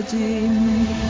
redeemed